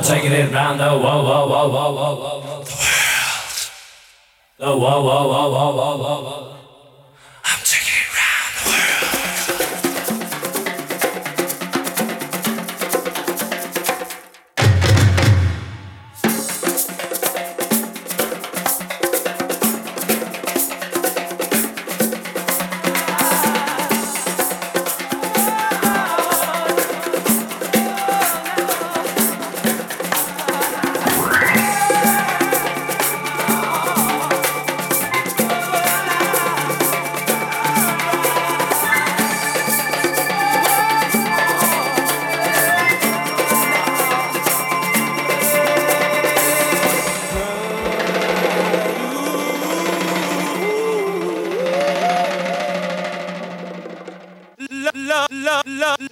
I'm taking it round the world, world, world, world, world, world. The world. The world, world, world, world, world, world, world. Love,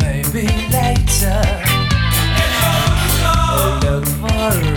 maybe later. Hello, hello. Look for